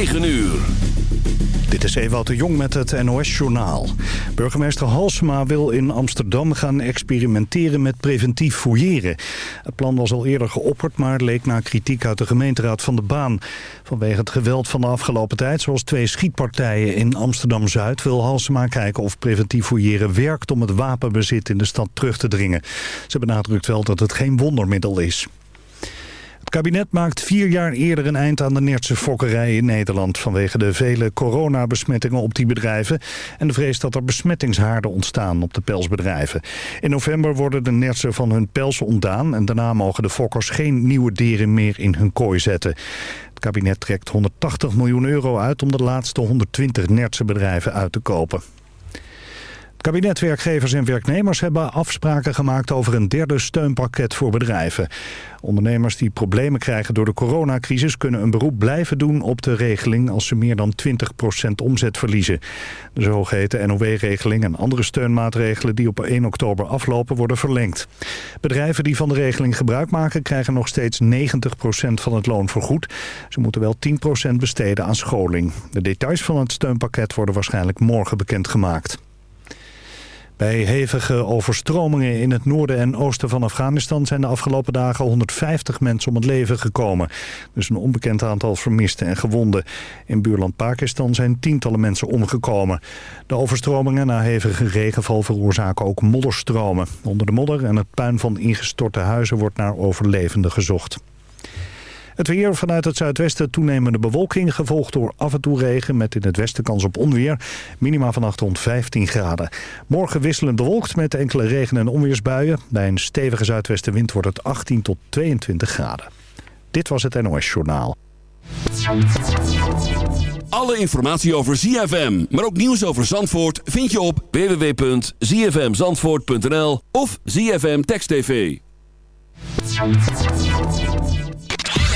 9 uur. Dit is Ewout de Jong met het NOS-journaal. Burgemeester Halsema wil in Amsterdam gaan experimenteren met preventief fouilleren. Het plan was al eerder geopperd, maar leek na kritiek uit de gemeenteraad van de baan. Vanwege het geweld van de afgelopen tijd, zoals twee schietpartijen in Amsterdam-Zuid... wil Halsema kijken of preventief fouilleren werkt om het wapenbezit in de stad terug te dringen. Ze benadrukt wel dat het geen wondermiddel is. Kabinet maakt vier jaar eerder een eind aan de Nertse fokkerij in Nederland... vanwege de vele coronabesmettingen op die bedrijven... en de vrees dat er besmettingshaarden ontstaan op de pelsbedrijven. In november worden de Nertsen van hun pels ontdaan... en daarna mogen de fokkers geen nieuwe dieren meer in hun kooi zetten. Het kabinet trekt 180 miljoen euro uit om de laatste 120 Nertse bedrijven uit te kopen. Kabinet, werkgevers en werknemers hebben afspraken gemaakt over een derde steunpakket voor bedrijven. Ondernemers die problemen krijgen door de coronacrisis kunnen een beroep blijven doen op de regeling als ze meer dan 20% omzet verliezen. De zogeheten NOW-regeling en andere steunmaatregelen die op 1 oktober aflopen worden verlengd. Bedrijven die van de regeling gebruik maken krijgen nog steeds 90% van het loon vergoed. Ze moeten wel 10% besteden aan scholing. De details van het steunpakket worden waarschijnlijk morgen bekendgemaakt. Bij hevige overstromingen in het noorden en oosten van Afghanistan... zijn de afgelopen dagen 150 mensen om het leven gekomen. Dus een onbekend aantal vermisten en gewonden. In buurland Pakistan zijn tientallen mensen omgekomen. De overstromingen na hevige regenval veroorzaken ook modderstromen. Onder de modder en het puin van ingestorte huizen wordt naar overlevenden gezocht. Het weer vanuit het zuidwesten toenemende bewolking... gevolgd door af en toe regen met in het westen kans op onweer. Minima vannacht rond 15 graden. Morgen wisselend bewolkt met enkele regen- en onweersbuien. Bij een stevige zuidwestenwind wordt het 18 tot 22 graden. Dit was het NOS Journaal. Alle informatie over ZFM, maar ook nieuws over Zandvoort... vind je op www.zfmzandvoort.nl of ZFM Text TV.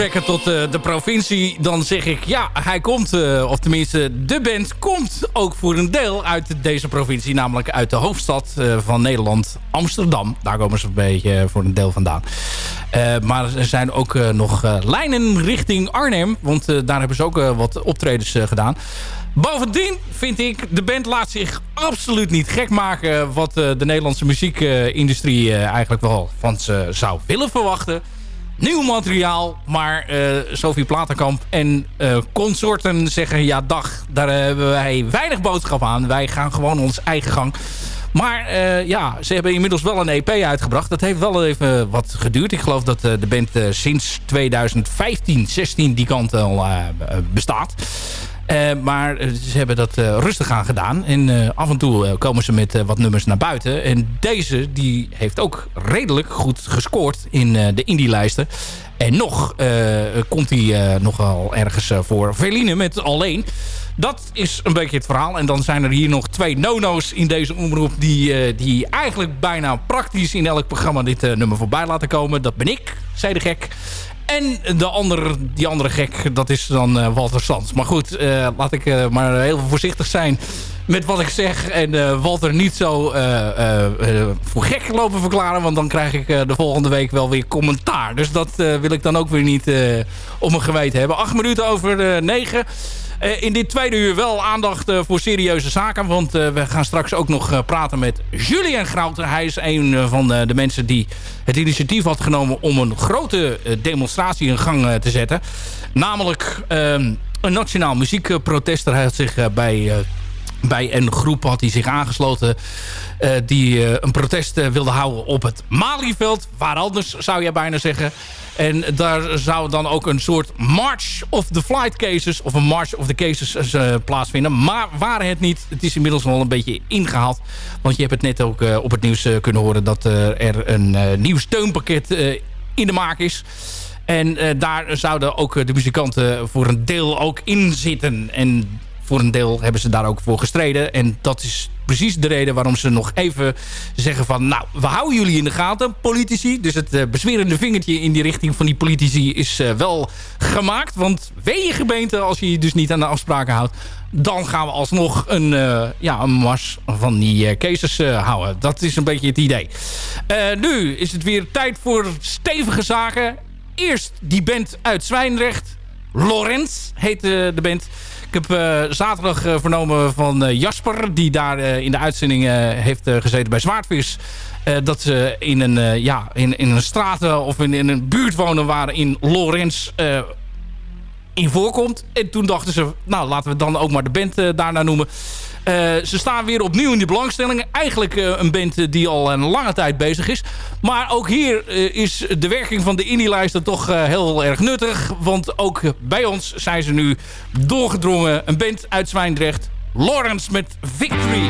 Weer betrekken tot de provincie... dan zeg ik, ja, hij komt, of tenminste de band komt ook voor een deel uit deze provincie. Namelijk uit de hoofdstad van Nederland, Amsterdam. Daar komen ze een beetje voor een deel vandaan. maar er zijn ook nog lijnen richting Arnhem. Want daar hebben ze ook wat optredens gedaan. Bovendien vind ik, de band laat zich absoluut niet gek maken... wat de Nederlandse muziekindustrie eigenlijk wel van ze zou willen verwachten nieuw materiaal. Maar uh, Sophie Platenkamp en uh, consorten zeggen... ja, dag, daar hebben wij weinig boodschap aan. Wij gaan gewoon ons eigen gang. Maar uh, ja, ze hebben inmiddels wel een EP uitgebracht. Dat heeft wel even wat geduurd. Ik geloof dat de band sinds 2015, 16 die kant al bestaat. Uh, maar ze hebben dat uh, rustig aan gedaan. En af en toe komen ze met wat nummers naar buiten. En deze die heeft ook redelijk goed gescoord in de indie-lijsten. En nog komt hij nogal ergens voor. Veline met Alleen. Dat is een beetje het verhaal. En dan zijn er hier nog twee nono's in deze omroep... die, die eigenlijk bijna praktisch in elk programma dit nummer voorbij laten komen. Dat ben ik, zei de gek. En de andere, die andere gek, dat is dan uh, Walter Sands. Maar goed, uh, laat ik uh, maar heel voorzichtig zijn met wat ik zeg. En Walter niet zo voor gek lopen verklaren. Want dan krijg ik de volgende week wel weer commentaar. Dus dat wil ik dan ook weer niet op mijn geweten hebben. Acht minuten over negen. Uh, in dit tweede uur wel aandacht uh, voor serieuze zaken. Want uh, we gaan straks ook nog praten met Julian Grauter. Hij is een van de mensen die het initiatief had genomen... om een grote demonstratie in gang te zetten. Namelijk ehm, een nationaal muziekprotest. Hij had zich bij bij een groep had hij zich aangesloten uh, die uh, een protest uh, wilde houden op het Malieveld. Waar anders zou je bijna zeggen. En daar zou dan ook een soort March of the Flight Cases... of een March of the Cases plaatsvinden. Maar waren het niet, het is inmiddels wel een beetje ingehaald. Want je hebt het net ook op het nieuws kunnen horen... dat er een nieuw steunpakket in de maak is... En daar zouden ook de muzikanten voor een deel ook in zitten. En voor een deel hebben ze daar ook voor gestreden. En dat is precies de reden waarom ze nog even zeggen van... nou, we houden jullie in de gaten, politici. Dus het uh, bezwerende vingertje in die richting van die politici is uh, wel gemaakt. Want wee je gemeente, als je je dus niet aan de afspraken houdt... dan gaan we alsnog een, uh, ja, een mars van die cases houden. Dat is een beetje het idee. nu is het weer tijd voor stevige zaken. Eerst die band uit Zwijnrecht. Lorenz heet de band... Ik heb uh, zaterdag uh, vernomen van uh, Jasper... die daar in de uitzending heeft gezeten bij Zwaardvis... dat ze in een, ja, in, in een straat of in, in een buurt wonen waar in Lorenz in voorkomt. En toen dachten ze, nou laten we dan ook maar de band eh, daarna noemen. Eh, ze staan weer opnieuw in die belangstellingen. Eigenlijk eh, een band die al een lange tijd bezig is. Maar ook hier is de werking van de indielijsten toch heel erg nuttig. Want ook bij ons zijn ze nu doorgedrongen. Een band uit Zwijndrecht. Lawrence met Victory.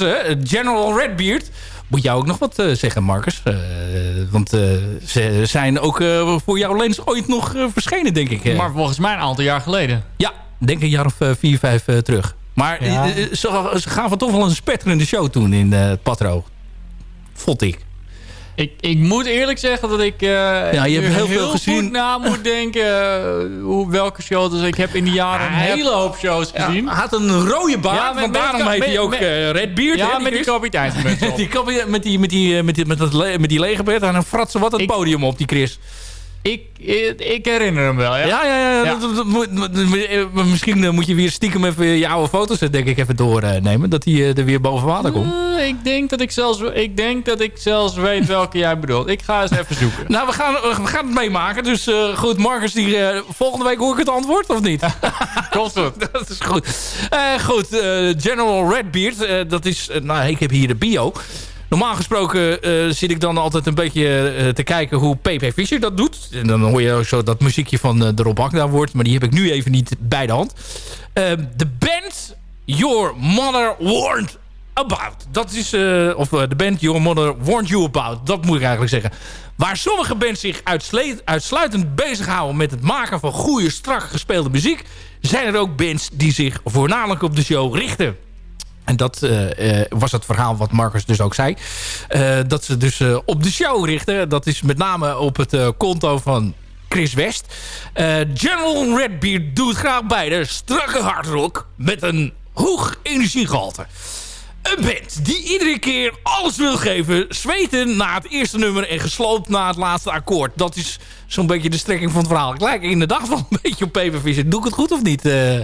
Ze, General Redbeard. Moet jij ook nog wat eh, zeggen, Marcus? Eh, want eh, ze zijn ook voor jouw lens ooit nog verschenen, denk ik. Maar volgens mij een aantal jaar geleden. Ja, denk een jaar of vier, vijf terug. Maar Ja. ze, ze gaven toch wel een spetterende show toen in het Patro. Vond ik. Ik, ik moet eerlijk zeggen dat ik eh Ja, je hebt heel veel gezien. goed na moet denken eh, hoe, welke shows. Dus ik heb in die jaren een Hij hele hoop shows gezien. Hij had een rode baard, Ja, met- want met- daarom met- heet hij ook met- eh, Redbeard. ja, hè, met die Chris? kapiteinsmuts op. die, met die, met die, met die, met met die legerbed en dan fratsen wat het Ik- podium op, die Chris. Ik, ik, herinner hem wel, ja. Ja, ja, ja. Ja. dat- dat- dat moet- moet- eh, misschien eh, moet je weer stiekem even je oude foto's eh, denk ik even doornemen. dat die eh, er weer boven water komt. Ik, denk dat ik, zelfs, ik denk dat ik zelfs weet welke jij bedoelt. Ik ga eens even zoeken. Nou, we gaan, we gaan het meemaken. Dus goed, Marcus, die, volgende week hoor ik het antwoord, of niet? Komt goed. dat is goed. Eh, goed, General Redbeard, dat is... nou, ik heb hier de bio. Normaal gesproken eh, zit ik dan altijd een beetje eh, te kijken hoe P.P. Fischer dat doet. En dan hoor je ook zo dat muziekje van eh, de Rob Agda wordt. Maar die heb ik nu even niet bij de hand. Eh, De band Your Mother Warned About. Dat is, of de band Your Mother Warned You About. Dat moet ik eigenlijk zeggen. Waar sommige bands zich uitsluitend bezighouden met het maken van goede, strak gespeelde muziek... zijn er ook bands die zich voornamelijk op de show richten. En dat eh, eh, was het verhaal wat Marcus dus ook zei. Eh, dat ze dus op de show richten. Dat is met name op het konto van Chris West. General Redbeard doet graag beide. Strakke hardrock met een hoog energiegehalte. Een band die iedere keer alles wil geven. Zweten na het eerste nummer en gesloopt na het laatste akkoord. Dat is zo'n beetje de strekking van het verhaal. Ik lijk inderdaad wel een beetje op Papervision. Doe ik het goed of niet? Eh,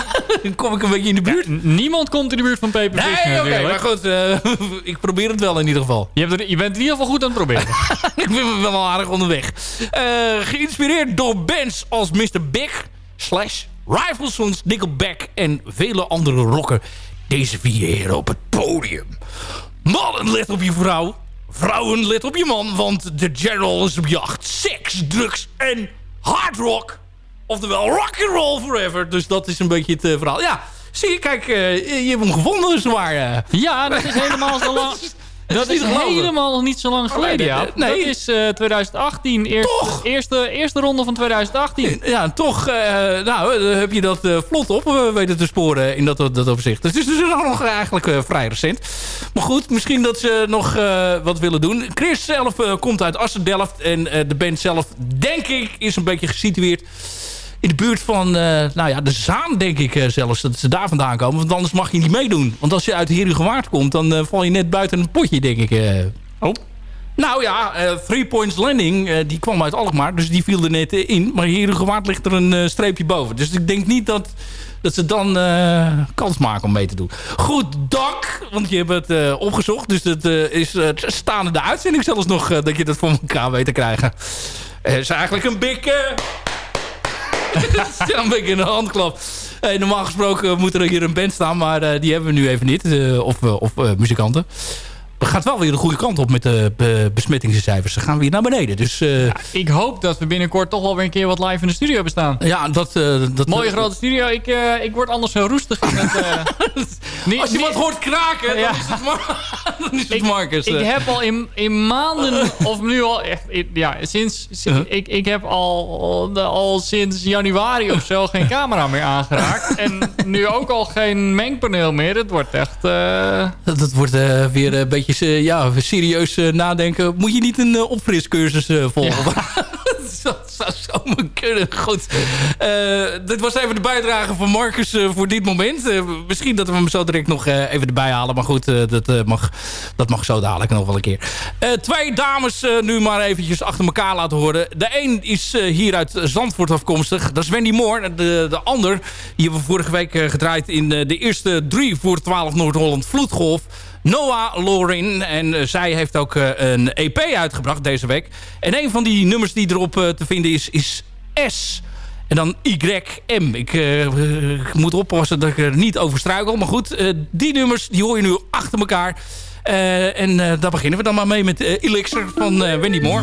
kom ik een beetje in de buurt? Niemand komt in de buurt van Paper Fish Nee, oké, maar goed. eh, ik probeer het wel in ieder geval. Je, hebt er, je bent in ieder geval goed aan het proberen. ik ben wel aardig onderweg. Eh, geïnspireerd door bands als Mr. Big, Slash, Sons, Nickelback en vele andere rocken. Deze vier heren op het podium. Mannen, let op je vrouw. Vrouwen, let op je man. Want de General is op jacht. Seks, drugs en hard rock. Oftewel rock and roll forever. Dus dat is een beetje het eh, verhaal. Ja, zie je, kijk, eh, je hebt hem gevonden zwaar. eh. Ja, dat is helemaal zo lang. Dat is helemaal nog niet zo lang geleden, ja. nee. Dat is eh, 2018. Eerst, Toch? Eerste, eerste ronde van 2018. Ja, en toch eh, nou, eh, heb je dat eh, vlot op eh, weten te sporen in dat, dat opzicht. Dus het is dus nog eigenlijk eh, vrij recent. Maar goed, misschien dat ze nog eh, wat willen doen. Chris zelf eh, komt uit Assen-Delft. En eh, de band zelf, denk ik, is een beetje gesitueerd in de buurt van eh, nou ja, de Zaan, denk ik eh, zelfs. Dat ze daar vandaan komen. Want anders mag je niet meedoen. Want als je uit Herugewaard komt, dan eh, val je net buiten een potje, denk ik. Oh. Nou ja, Three Points Landing, die kwam uit Alkmaar. Dus die viel er net in. Maar Herugewaard ligt er een streepje boven. Dus ik denk niet dat, dat ze dan kans maken om mee te doen. Goed, dak. Want je hebt het opgezocht. Dus het eh, is staande de uitzending zelfs nog dat je dat voor elkaar weet te krijgen. Het is eigenlijk een big... ja, een beetje een handklap. Hey, normaal gesproken moet er hier een band staan, maar eh, die hebben we nu even niet. Eh, of eh, of eh, gaat wel weer de goede kant op met de be- besmettingscijfers. Ze gaan weer naar beneden. Dus eh, ja, Ik hoop dat we binnenkort toch wel weer een keer wat live in de studio bestaan. dat... eh, dat Mooie grote studio. Ik, eh, ik word anders zo roestig. niet- Als je niet- wat hoort kraken, Ja. dan is het, Mar dan is het Marcus. Ik heb al in, in maanden, of nu al echt, ja, sinds, sinds- ik, ik heb al, al sinds januari of zo geen camera meer aangeraakt. En nu ook al geen mengpaneel meer. Het wordt echt, Dat, dat wordt weer een beetje eh, ja, serieus eh, nadenken. Moet je niet een eh, opfriscursus volgen? dat zou zomaar kunnen. Goed. Dit was even de bijdrage van Marcus voor dit moment. Misschien dat we hem zo direct nog even erbij halen. Maar goed, dat, mag, dat mag zo dadelijk nog wel een keer. Twee dames nu maar eventjes achter elkaar laten horen. De een is hier uit Zandvoort afkomstig. Dat is Wendy Moore. De, de ander, die hebben we vorige week gedraaid in de eerste drie voor 12 Noord-Holland Vloedgolf. Noah Lorin. En eh, zij heeft ook eh, een EP uitgebracht deze week. En een van die nummers die erop eh, te vinden is, is S. En dan YM. Ik eh, moet oppassen dat ik er niet over struikel. Maar goed, die nummers die hoor je nu achter elkaar. En daar beginnen we dan maar mee met Elixir van Wendy Moore.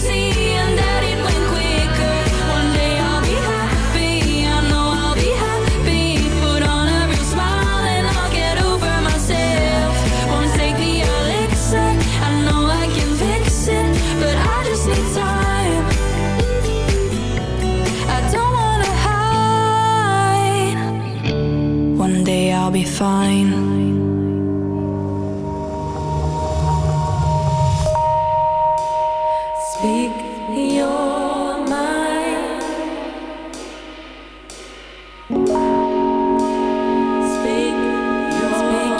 I'll be fine. Speak your mind. Speak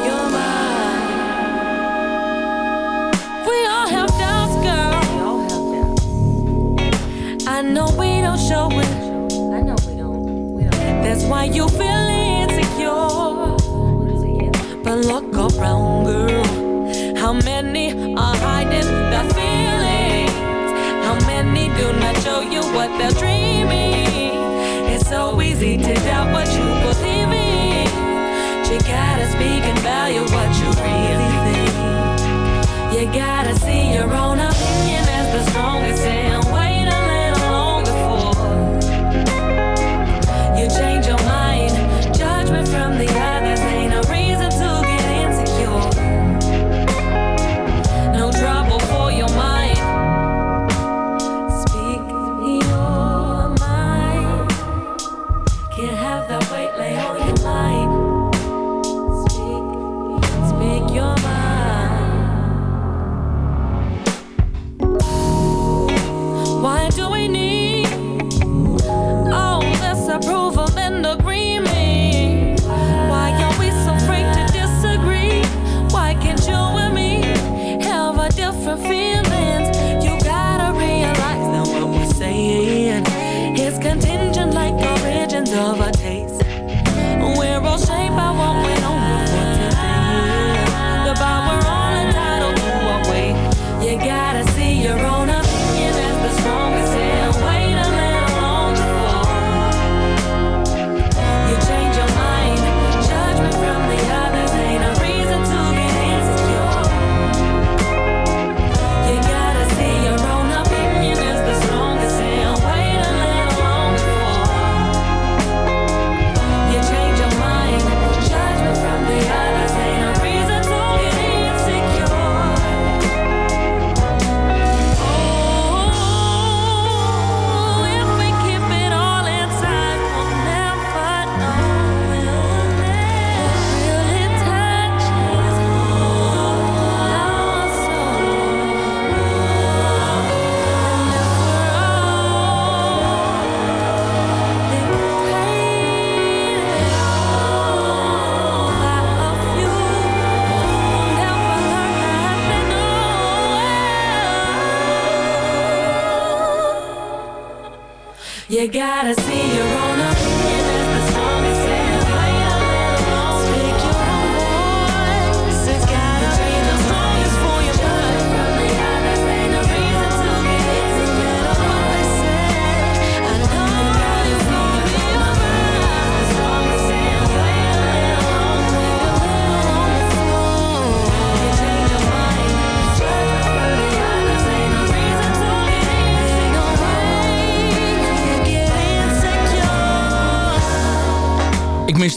your, mind. We all have doubts, girl. I know we don't show it. That's why you feel look around, girl. How many are hiding their feelings? How many do not show you what they're dreaming? It's so easy to doubt what you believe in. You gotta speak and value what you really think. You gotta see your own opinion as the strongest and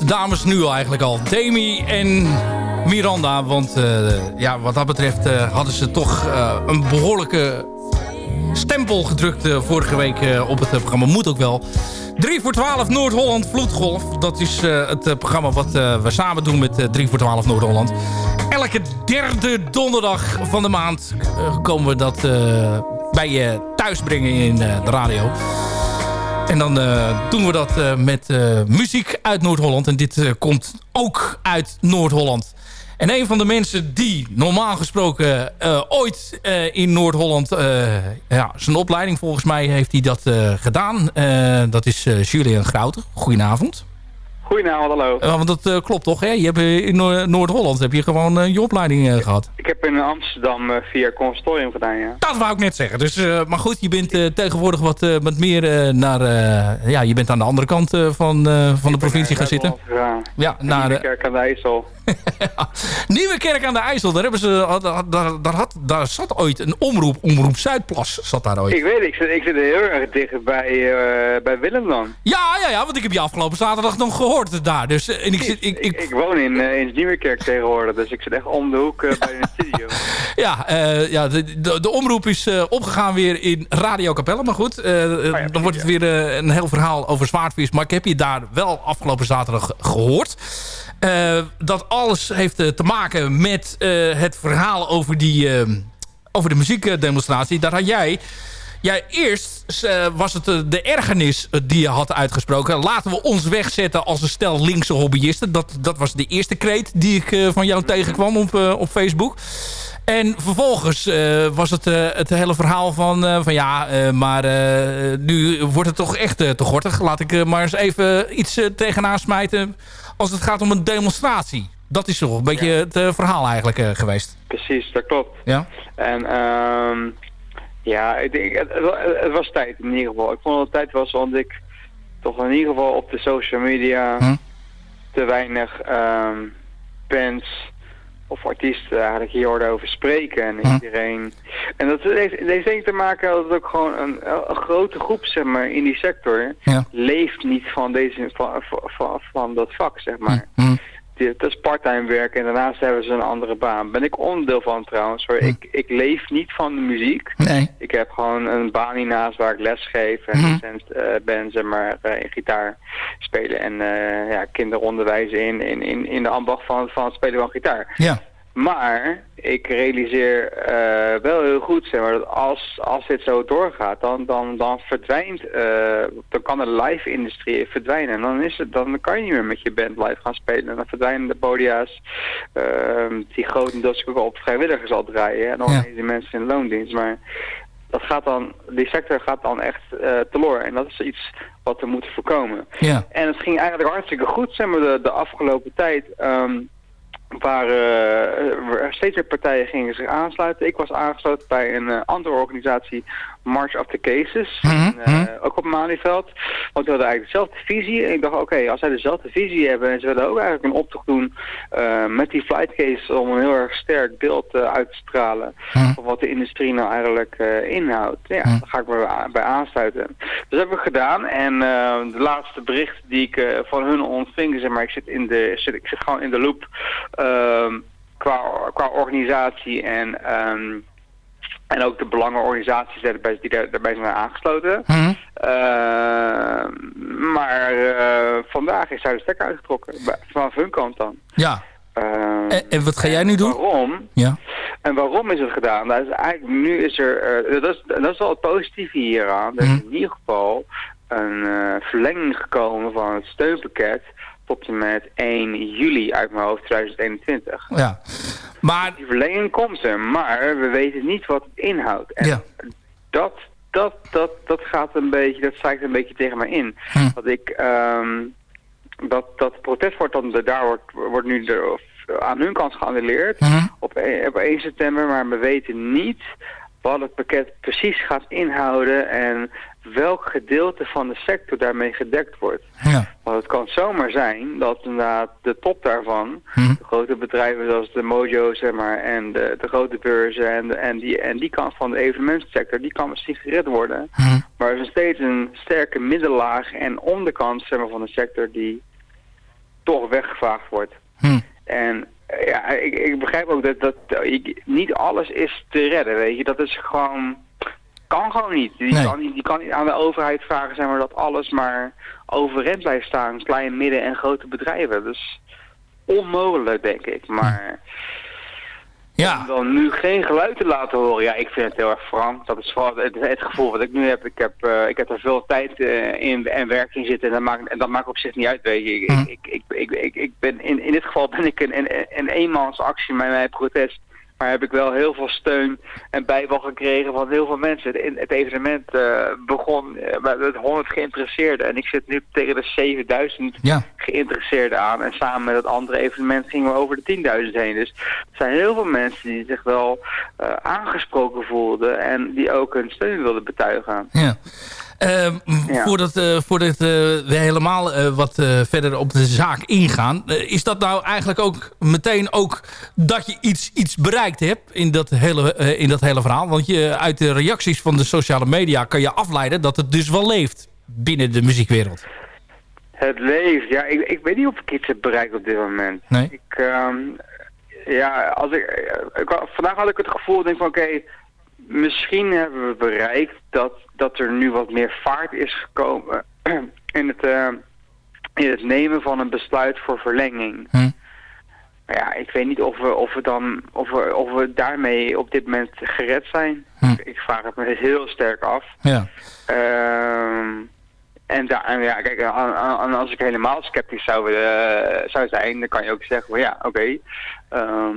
dames nu eigenlijk al. Demi en Miranda. Want eh, ja, wat dat betreft eh, hadden ze toch eh, een behoorlijke stempel gedrukt vorige week op het programma. Moet ook wel. 3 voor 12 Noord-Holland Vloedgolf. Dat is het programma wat we samen doen met eh, 3 voor 12 Noord-Holland. Elke derde donderdag van de maand komen we dat bij je thuis brengen in de radio. En dan eh, doen we dat eh, met eh, muziek uit Noord-Holland. En dit komt ook uit Noord-Holland. En een van de mensen die normaal gesproken ooit in Noord-Holland... ja, zijn opleiding volgens mij heeft hij dat gedaan. Dat is Julian Grouten. Goedenavond. Goedenavond, hallo. Eh, want dat eh, klopt toch, hè? Je hebt, eh, in Noor- Noord-Holland heb je gewoon eh, je opleiding eh, gehad. Ik heb in Amsterdam via het conservatorium gedaan, ja. Dat wou ik net zeggen. Dus, maar goed, je bent tegenwoordig wat, wat meer naar... ja, je bent aan de andere kant van, van de provincie gaan zitten. Ja, Ja, naar de Kerk aan de IJssel. Nieuwe Kerk aan de IJssel. Daar, hebben ze, daar, daar, daar, had, daar zat ooit een omroep. Omroep Zuidplas zat daar ooit. Ik weet het, ik zit, ik zit heel erg dicht bij, eh, bij Willem dan. Ja, ja, ja, want ik heb je afgelopen zaterdag nog gehoord daar. Dus, eh, en ik, zit, ik, Ik, ik, woon in, eh in Nieuwekerk tegenwoordig, dus ik zit echt om de hoek bij de studio. ja, ja de, de, de omroep is opgegaan weer in Radio Capelle. Maar goed, eh, dan wordt het weer een heel verhaal over zwaardvis. Maar ik heb je daar wel afgelopen zaterdag gehoord. Eh, dat alles heeft eh, te maken met eh, het verhaal over, die, over de muziekdemonstratie. Daar had jij... Ja, eerst was het de ergernis die je had uitgesproken. Laten we ons wegzetten als een stel linkse hobbyisten. Dat, dat was de eerste kreet die ik van jou tegenkwam op, op Facebook. En vervolgens was het het hele verhaal van... van ja, maar nu wordt het toch echt te gortig. Laat ik maar eens even iets tegenaan smijten... als het gaat om een demonstratie. Dat is toch een beetje het eh, verhaal eigenlijk eh, geweest. Precies, dat klopt. Ja? En ehm ja, ik denk, het, was tijd in ieder geval. Ik vond dat het tijd was, want ik toch in ieder geval op de social media Hm. te weinig ehm bands of artiesten eigenlijk hier hoorde over spreken. En Hm. iedereen... En dat heeft, heeft denk ik te maken dat het ook gewoon een, een grote groep zeg maar, in die sector Ja. leeft niet van, deze, van, van, van, van dat vak, zeg maar. Hm. Dit is parttime werk en daarnaast hebben ze een andere baan. Ben ik onderdeel van trouwens. Hoor. Hm. Ik, ik leef niet van de muziek. Nee. Ik heb gewoon een baan hiernaast waar ik les geef en docent eh, ben, zeg maar, eh, in gitaar spelen en eh, ja, kinderen onderwijzen in, in, in, in de ambacht van, van het spelen van gitaar. Ja. Maar ik realiseer eh, wel heel goed, zeg maar, dat als, als dit zo doorgaat, dan, dan, dan verdwijnt, eh, dan kan de live-industrie verdwijnen. En dan, is het, dan kan je niet meer met je band live gaan spelen. En dan verdwijnen de podia's, ehm, die grotendeels ook op vrijwilligers al draaien. En dan Ja. die mensen in loondienst. Maar dat gaat dan, die sector gaat dan echt eh teloor. En dat is iets wat we moeten voorkomen. Ja. En het ging eigenlijk hartstikke goed, zeg maar, de, de afgelopen tijd. ehm waar eh, steeds meer partijen gingen zich aansluiten. Ik was aangesloten bij een eh, andere organisatie, March of the Cases. Mhm, En, eh, mhm. Ook op Malieveld. Want we hadden eigenlijk dezelfde visie. En ik dacht, oké, als zij dezelfde visie hebben... en ze willen ook eigenlijk een optocht doen eh, met die flight case... om een heel erg sterk beeld eh, uit te stralen... Mhm. van wat de industrie nou eigenlijk eh, inhoudt. Ja, Mhm. daar ga ik me bij aansluiten. Dus dat hebben we gedaan. En eh, de laatste bericht die ik eh, van hun ontving... Zeg maar, ik, zit in de, zit, ik zit gewoon in de loop... ehm, qua, qua organisatie en... ehm, en ook de belangenorganisaties die daarbij, die daar- daarbij zijn aangesloten. Hm. Eh, maar eh, vandaag is daar de stekker uitgetrokken. Vanaf hun kant dan. Ja. Eh, En, en wat ga jij nu doen? Waarom? Ja. En waarom is het gedaan? Dat is eigenlijk, nu is er, eh, dat, is, dat is wel het positieve hieraan. Er is Mhm. in ieder geval een eh, verlenging gekomen van het steunpakket tot en met 1 juli uit mijn hoofd 2021. Ja. Maar, Die verlenging komt er, maar we weten niet wat het inhoudt. En ja. dat, dat, dat, dat gaat een beetje, dat strijkt een beetje tegen mij in. Hm. Dat ik, ehm, dat, dat protest wordt dan, daar wordt, wordt nu de, aan hun kant geannuleerd Hm. op, e- op 1 september, maar we weten niet wat het pakket precies gaat inhouden en welk gedeelte van de sector daarmee gedekt wordt. Ja. Want het kan zomaar zijn dat inderdaad de top daarvan, Hm. de grote bedrijven zoals de Mojo zeg maar, en de, de grote beurzen en, en, die, en die kant van de evenementensector, die kan misschien gered worden. Hm. Maar er is nog steeds een sterke middenlaag en onderkant zeg maar, van de sector die toch weggevaagd wordt. Hm. En ja, ik, ik begrijp ook dat, dat eh, ik- niet alles is te redden, weet je. Dat is gewoon... Kan gewoon niet. Die, Nee. kan die kan niet aan de overheid vragen zeg maar, dat alles maar overeind blijft staan. Kleine, midden- en grote bedrijven. Dat is onmogelijk, denk ik. Maar Ja. Om dan nu geen geluid te laten horen, ja, ik vind het heel erg verant. Dat is vooral het, het gevoel wat ik nu heb. Ik heb, eh, ik heb er veel tijd eh, in en werk in zitten en dat maakt, en dat maakt op zich niet uit, weet je. Ik, Hm. ik, ik, ik, ik, ik ben, in, in dit geval ben ik een, een, een eenmansactie met mijn protest. Maar heb ik wel heel veel steun en bijval gekregen van heel veel mensen. Het, het evenement eh, begon eh, met 100 geïnteresseerden en ik zit nu tegen de 7000 Ja. geïnteresseerden aan. En samen met het andere evenement gingen we over de 10.000 heen. Dus er zijn heel veel mensen die zich wel eh, aangesproken voelden en die ook hun steun wilden betuigen. Ja. Ehm, Ja. Voordat, eh, voordat eh, we helemaal eh, wat verder op de zaak ingaan... is dat nou eigenlijk ook meteen ook dat je iets, iets bereikt hebt in dat, hele, in dat hele verhaal? Want je, uit de reacties van de sociale media kan je afleiden dat het dus wel leeft binnen de muziekwereld. Het leeft. Ja, ik, ik weet niet of ik iets heb bereikt op dit moment. Nee? Ik, ehm, ja, als ik, vandaag had ik het gevoel, denk van oké, misschien hebben we bereikt dat, dat er nu wat meer vaart is gekomen in het, eh, in het nemen van een besluit voor verlenging. Hm. Maar ja, ik weet niet of we, of we dan, of we, of we daarmee op dit moment gered zijn. Hm. Ik, vraag het me heel sterk af. Ja. Ehm, en, daar, en ja, kijk, als ik helemaal sceptisch zou, eh, zou zijn, dan kan je ook zeggen, van ja, oké. ehm,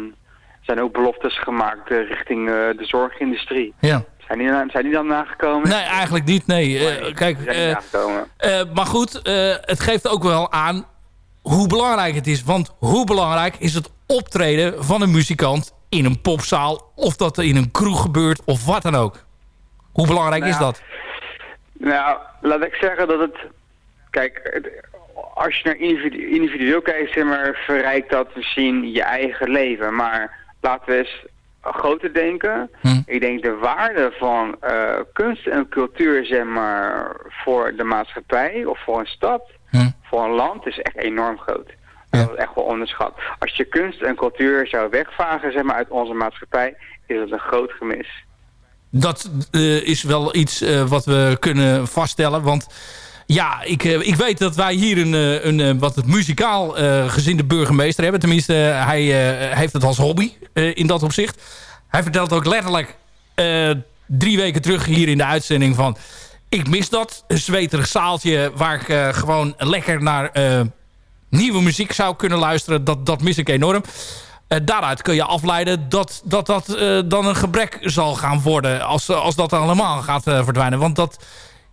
zijn ook beloftes gemaakt eh, richting eh, de zorgindustrie. ja. Zijn die, zijn die dan nagekomen? Nee, eigenlijk niet. Nee. Eh, kijk, maar goed, het geeft ook wel aan hoe belangrijk het is. Want hoe belangrijk is het optreden van een muzikant in een popzaal... of dat er in een kroeg gebeurt of wat dan ook. Hoe belangrijk is Nou, dat? Nou, laat ik zeggen dat het... Kijk, als je naar individu individueel kijkt, zeg maar, verrijkt dat misschien je eigen leven. Maar laten we eens groter denken. Hm. Ik denk de waarde van eh, kunst en cultuur, zeg maar, voor de maatschappij of voor een stad, Hm. voor een land, is echt enorm groot. Dat is echt wel onderschat. Als je kunst en cultuur zou wegvagen, zeg maar, uit onze maatschappij, is het een groot gemis. Dat eh, is wel iets eh, wat we kunnen vaststellen. Want ja, ik, eh, ik weet dat wij hier een, eh, een eh, wat het muzikaal gezinde burgemeester hebben. Tenminste, hij heeft het als hobby in dat opzicht. Hij vertelt ook letterlijk drie weken terug hier in de uitzending van... Ik mis dat, een zweterig zaaltje waar ik gewoon lekker naar nieuwe muziek zou kunnen luisteren. Dat, dat mis ik enorm. Daaruit kun je afleiden dat dat, dat dan een gebrek zal gaan worden... als, als dat allemaal gaat verdwijnen. Want dat,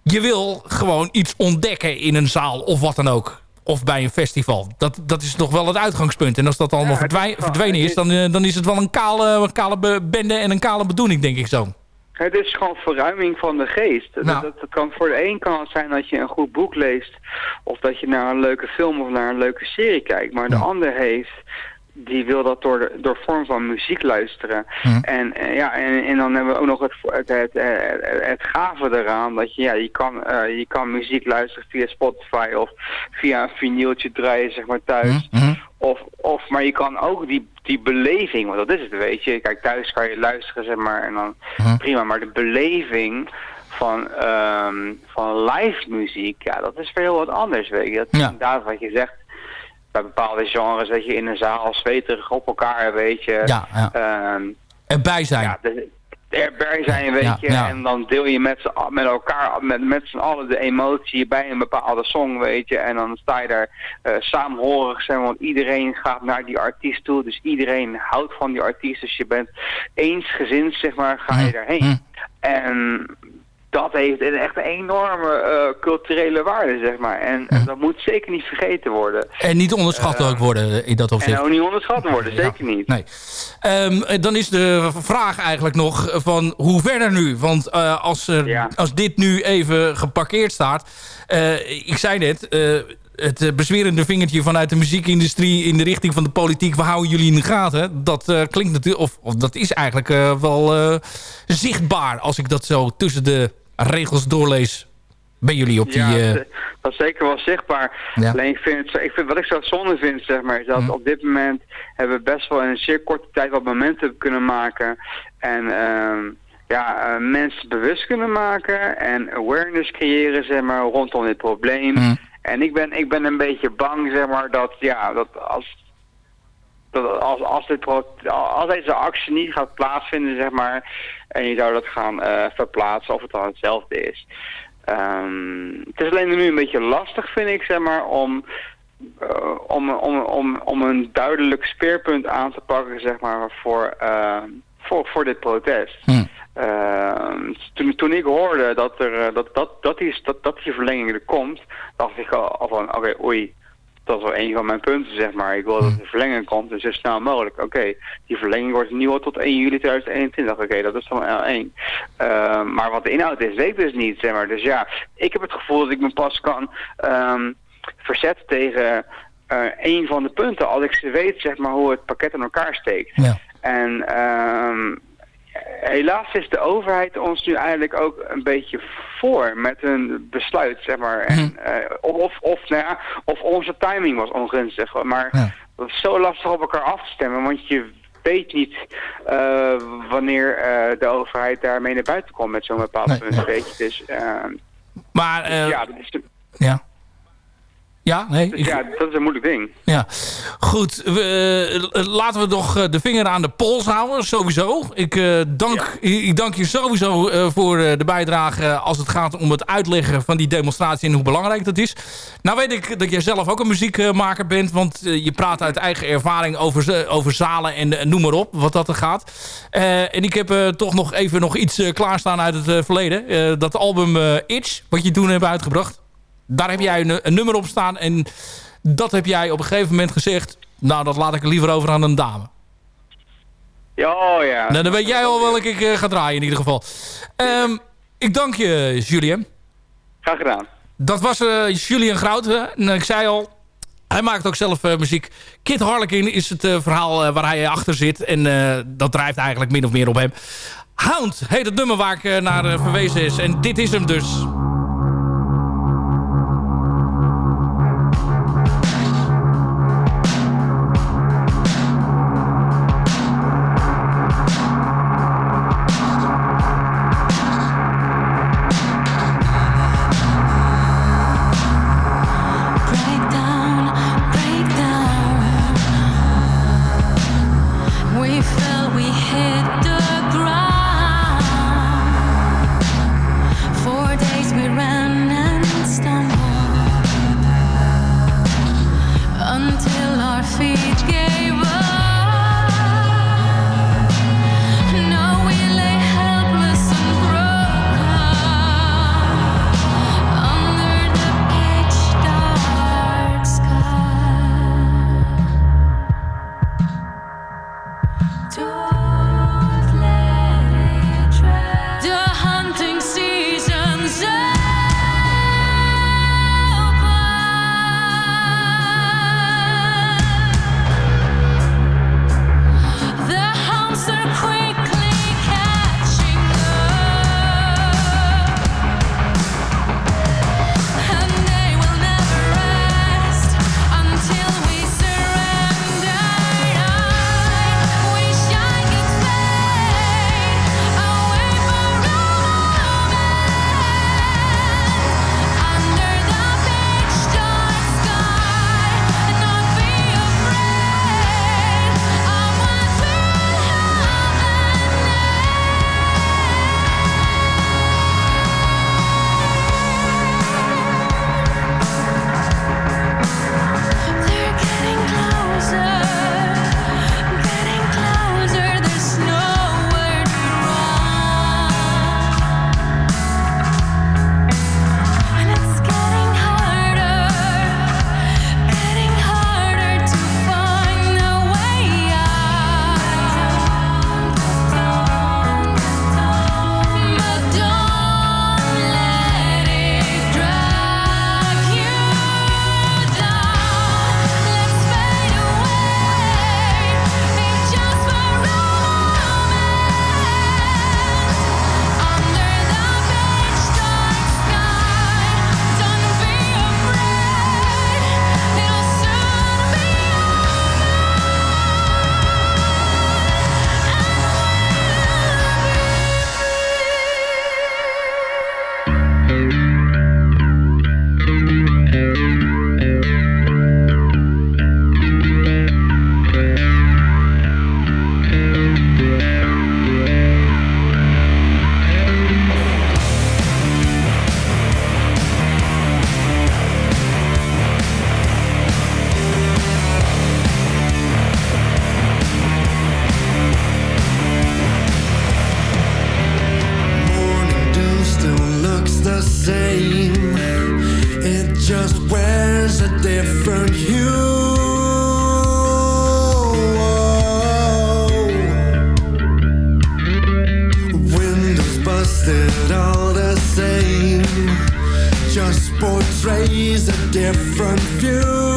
je wil gewoon iets ontdekken in een zaal of wat dan ook. Of bij een festival. Dat, dat is nog wel het uitgangspunt. En als dat allemaal Ja, verdwij- verdwenen is... Dan, eh, dan is het wel een kale, een kale be- bende en een kale bedoeling, denk ik zo. Het is gewoon verruiming van de geest. Nou. Dat, dat kan voor de een kan het zijn dat je een goed boek leest... of dat je naar een leuke film of naar een leuke serie kijkt. Maar de ander heeft... Die wil dat door, door vorm van muziek luisteren. En, eh, ja, en, en dan hebben we ook nog het, het, het, het, het gave eraan dat je, ja, je, kan, eh, je kan muziek luisteren via Spotify of via een vinyltje draaien zeg maar thuis. Of, of, maar je kan ook die, die beleving, want dat is het, weet je. Kijk, thuis kan je luisteren, zeg maar, en dan prima. Maar de beleving van, ehm, van live muziek, ja, dat is weer heel wat anders, weet je. Dat is Ja. inderdaad wat je zegt. Bij bepaalde genres, weet je, in een zaal zweterig op elkaar, weet je. Ja, ja. Ehm, Erbij zijn. ja, erbij zijn, weet Ja, je. ja. En dan deel je met, z'n- met elkaar, met, met z'n allen de emotie bij een bepaalde song, weet je. En dan sta je daar eh saamhorig, maar, want iedereen gaat naar die artiest toe. Dus iedereen houdt van die artiest. Dus je bent eensgezind, zeg maar, ga je daarheen. En dat heeft een echt een enorme eh, culturele waarde, zeg maar. En, en dat moet zeker niet vergeten worden. En niet onderschat ook worden in dat opzicht. En ook niet onderschat worden, zeker niet. Nee. Ehm, eh, dan is de vraag eigenlijk nog van hoe verder nu? Want eh, als, er, Ja. als dit nu even geparkeerd staat... eh, ik zei net, eh, het eh, bezwerende vingertje vanuit de muziekindustrie... in de richting van de politiek, we houden jullie in de gaten. Dat eh, klinkt natuurlijk, of, of dat is eigenlijk eh, wel eh, zichtbaar... als ik dat zo tussen de regels doorlees bij jullie op die... Ja, eh, dat- dat is zeker wel zichtbaar. Ja. Alleen ik vind, het, ik vind, wat ik zo zonde vind, zeg maar, is dat op dit moment hebben we best wel in een zeer korte tijd wat momenten kunnen maken. En ehm, ja, eh, mensen bewust kunnen maken en awareness creëren, zeg maar, rondom dit probleem. En ik ben, ik ben een beetje bang, zeg maar, dat, ja, dat als dat als, als, dit, als deze actie niet gaat plaatsvinden, zeg maar, en je zou dat gaan eh, verplaatsen of het dan hetzelfde is. Ehm, het is alleen nu een beetje lastig, vind ik, zeg maar, om, eh, om, om, om, om een duidelijk speerpunt aan te pakken, zeg maar, voor, eh, voor, voor dit protest. Ehm, toen, toen ik hoorde dat, er, dat, dat, dat, die, dat, dat die verlenging er komt, dacht ik al, al van, oké, oei, dat is wel een van mijn punten, zeg maar. Ik wil dat de verlenging komt, dus zo snel mogelijk. Oké, die verlenging wordt al tot 1 juli 2021. Oké, dat is dan L1. Ehm, maar wat de inhoud is, weet ik dus niet, zeg maar. Dus ja, ik heb het gevoel dat ik me pas kan ehm, verzetten tegen eh een van de punten... als ik ze weet, zeg maar, hoe het pakket in elkaar steekt. Ja. En ehm, helaas is de overheid ons nu eigenlijk ook een beetje voor met een besluit, zeg maar. En, eh, of, of, nou ja, of onze timing was ongunstig. Maar dat is zo lastig op elkaar af te stemmen, want je weet niet eh, wanneer eh, de overheid daarmee naar buiten komt met zo'n bepaald Nee, punt. nee. Weet je. Dus, ehm, maar eh, ja, dat is, ja. Ja, nee. dus ja, dat is een moeilijk ding. Ja, goed. We, eh, laten we nog eh, de vinger aan de pols houden, sowieso. Ik, eh, dank, ik dank je sowieso voor de bijdrage als het gaat om het uitleggen van die demonstratie en hoe belangrijk dat is. Nou weet ik dat jij zelf ook een muziekmaker bent, want je praat uit eigen ervaring over, over zalen en noem maar op, wat dat er gaat. En ik heb toch nog even nog iets klaarstaan uit het verleden. Dat album Itch, wat je toen hebt uitgebracht. Daar heb jij een, een nummer op staan en Dat heb jij op een gegeven moment gezegd. Nou, dat laat ik liever over aan een dame. Ja, oh ja. Nou, dan weet jij al welke ik eh, ga draaien in ieder geval. Ehm, ik dank je, Julien. Graag gedaan. Dat was eh Julian Grout. ik zei al, hij maakt ook zelf eh, muziek. Kid Harlequin is het verhaal waar hij achter zit. En dat drijft eigenlijk min of meer op hem. Hound heet het nummer waar ik naar verwezen is. En dit is hem dus. Just wears a different hue. Windows busted, all the same. Just portrays a different view.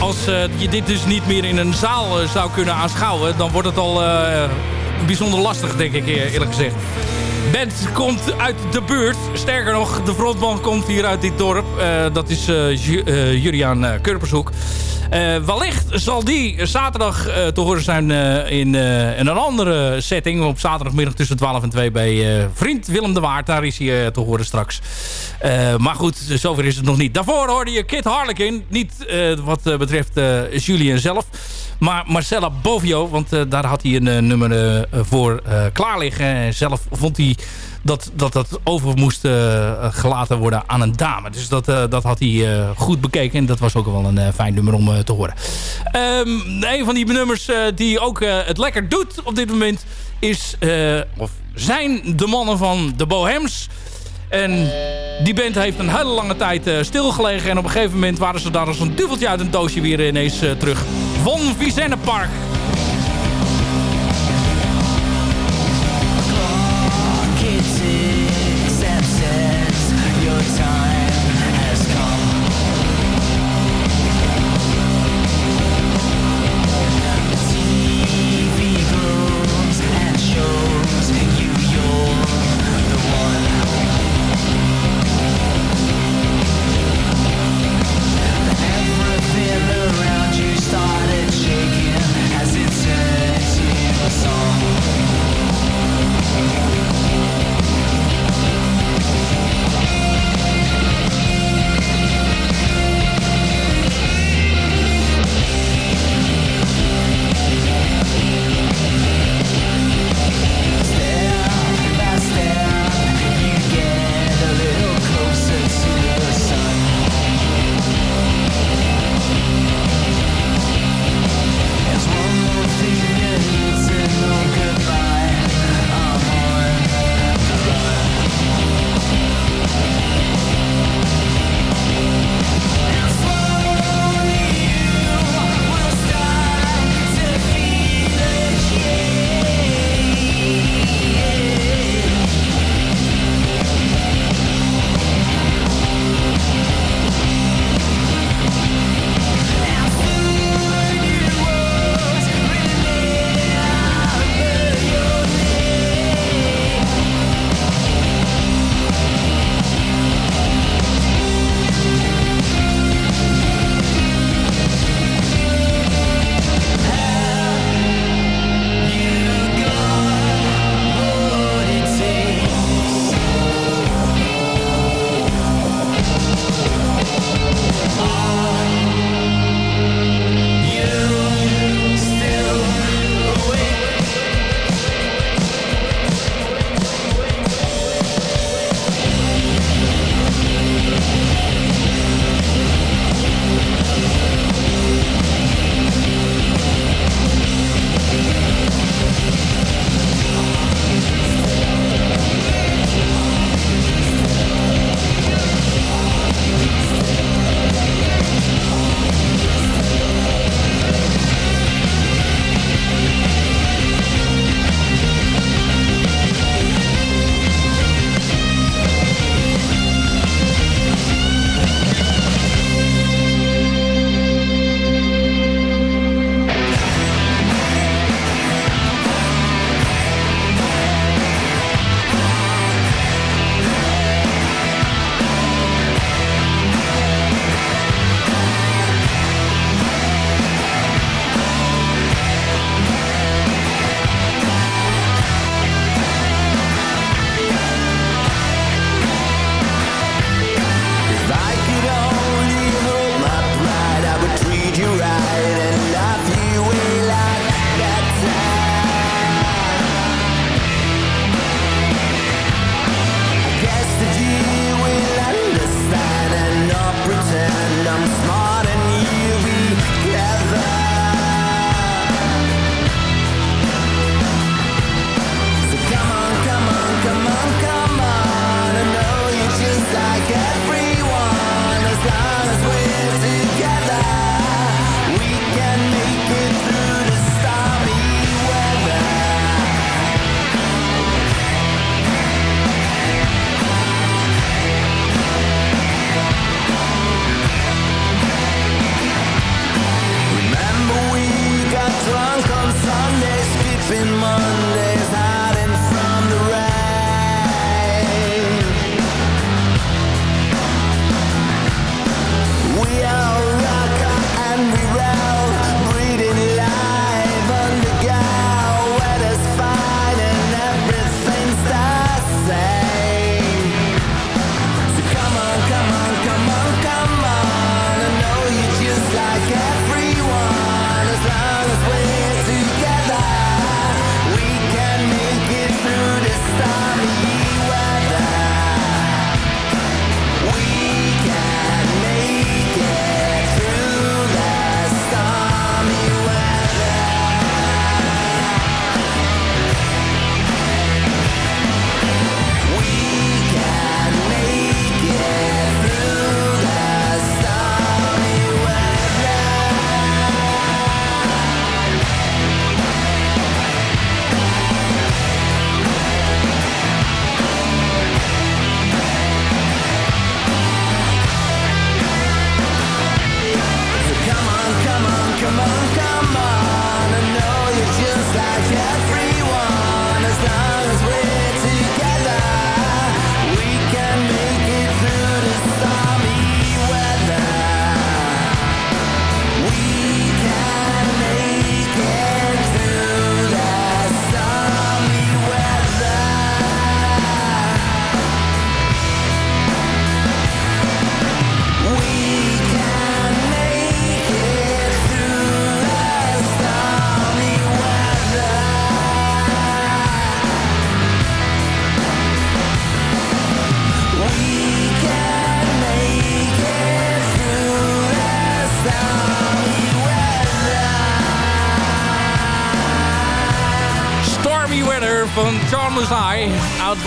Als eh, je dit dus niet meer in een zaal eh, zou kunnen aanschouwen... dan wordt het al eh, bijzonder lastig, denk ik eerlijk gezegd. Band komt uit de buurt. Sterker nog, de frontman komt hier uit dit dorp. Dat is Ju- Juriaan Kurpershoek. Eh, wellicht zal die zaterdag eh, te horen zijn eh, in, een andere setting. Op zaterdagmiddag tussen 12 en 2 bij vriend Willem de Waard. Daar is hij te horen straks. Maar goed, zover is het nog niet. Daarvoor hoorde je Kit Harlequin. Niet wat betreft Julien zelf. Maar Marcella Bovio, want daar had hij een nummer voor klaar liggen. En zelf vond hij dat dat, dat over moest eh, gelaten worden aan een dame. Dus dat, eh, dat had hij eh, goed bekeken. En dat was ook wel een fijn nummer om te horen. Ehm, een van die nummers die ook het lekker doet op dit moment... is, of zijn de mannen van de Bohems... En die band heeft een hele lange tijd stilgelegen. En op een gegeven moment waren ze daar als een duveltje uit een doosje weer ineens terug. Von Vicenne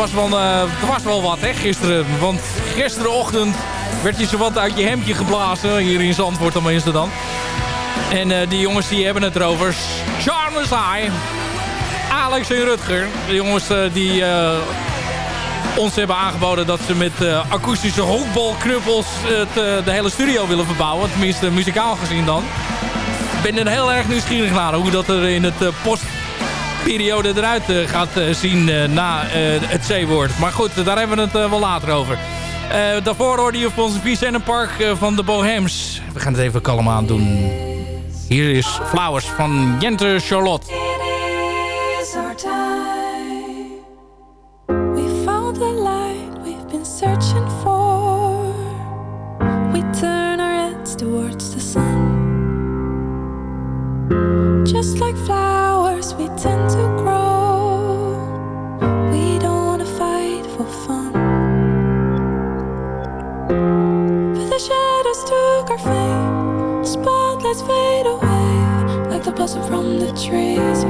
was wel, eh, was wel wat, hè, gisteren. Want gisterenochtend werd je zo wat uit je hemdje geblazen. Hier in Zandvoort tenminste dan. En eh, die jongens die hebben het erover. Charles High. Alex en Rutger. De jongens eh, die ons hebben aangeboden dat ze met akoestische honkbalknuppels het, de hele studio willen verbouwen. Tenminste, muzikaal gezien dan. Ik ben er heel erg nieuwsgierig naar hoe dat er in het eh, postperiode eruit eh, gaat eh, zien eh, na het C-woord. Maar goed, daar hebben we het wel later over. Daarvoor hoorde je van ons Park van de Bohems. We gaan het even kalm aan doen. Hier is Flowers van Jente Charlotte. Fade away like the blossom from the trees.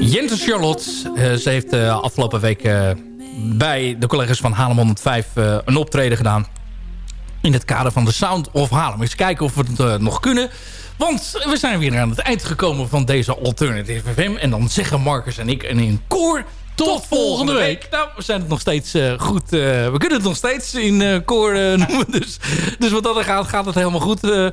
Jente Charlotte, eh, ze heeft eh, afgelopen week eh, bij de collega's van Haarlem 105 eh, een optreden gedaan. In het kader van de Sound of Haarlem. Eens kijken of we het nog kunnen. Want we zijn weer aan het eind gekomen van deze Alternative FM. En dan zeggen Marcus en ik en in koor... Tot, volgende week. Nou, we zijn het nog steeds eh, goed. eh, we kunnen het nog steeds in eh, koor noemen. Dus, dus wat dat er gaat, gaat het helemaal goed. De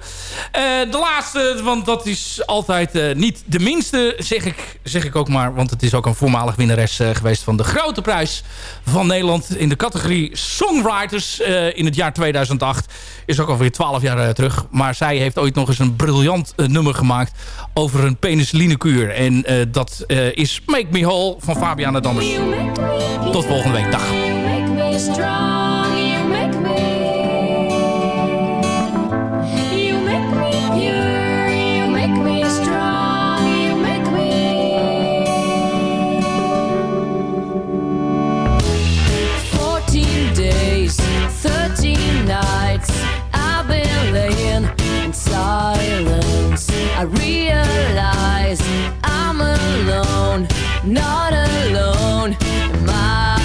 laatste, want dat is altijd niet de minste, zeg ik, zeg ik ook maar. Want het is ook een voormalig winnares geweest van de grote prijs van Nederland. In de categorie Songwriters in het jaar 2008. Is ook alweer 12 jaar terug. Maar zij heeft ooit nog eens een briljant nummer gemaakt over een penicillinekuur. En dat is Make Me Whole van Fabiana Dammers. Tot volgende week. Dag. I realize I'm alone, not alone. My